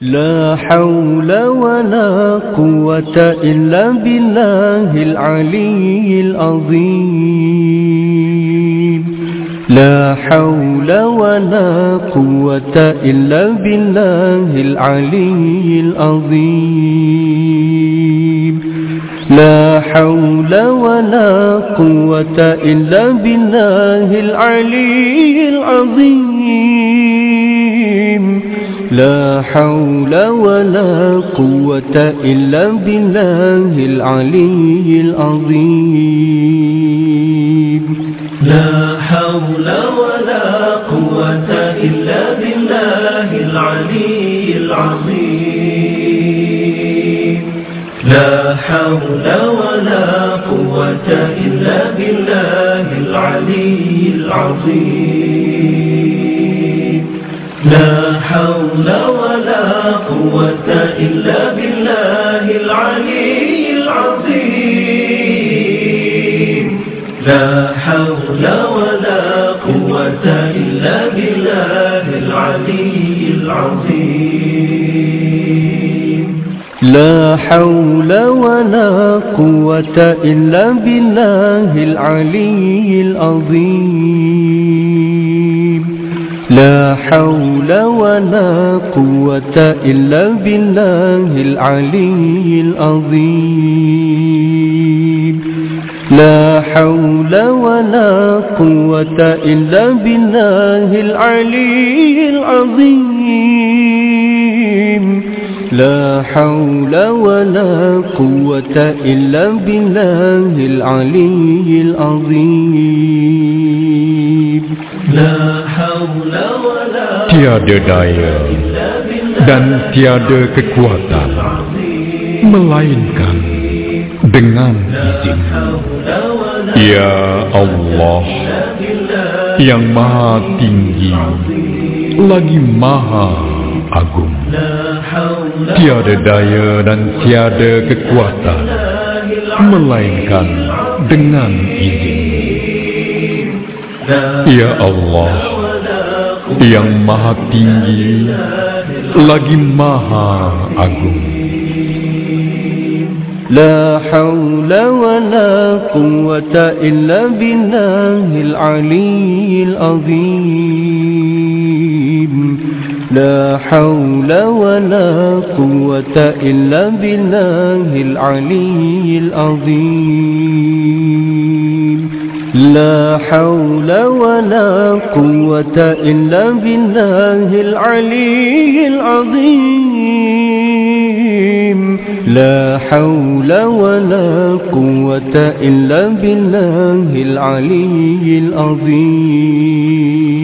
لا حول ولا قوة إلا بالله العلي العظيم. لا حول ولا قوة إلا بالله العلي العظيم. لا حول ولا قوة إلا بالله العلي العظيم. لا حول ولا قوة إلا بالله العلي العظيم. لا حول ولا قوة إلا بالله العلي العظيم. لا حول ولا قوة إلا بالله العلي العظيم. لا حول ولا قوة إلا بالله العلي العظيم. لا حول ولا قوة إلا بالله العلي العظيم. لا حول ولا قوة إلا بالله العلي العظيم. لا حول ولا قوة إلا بالله العلي العظيم. لا حول ولا قوة إلا بالله العلي العظيم. لا حول ولا قوة إلا بالله العلي العظيم. Tiada daya dan tiada kekuatan melainkan dengan izin. Ya Allah yang maha tinggi lagi maha agung. Tiada daya dan tiada kekuatan melainkan dengan izin Ya Allah yang maha tinggi lagi maha agung. لا حول ولا قوة إلا بالله العلي العظيم لا حول ولا قوة إلا بالله العلي العظيم لا حول ولا قوة إلا بالله العلي العظيم. لا حول ولا قوة إلا بالله العلي العظيم.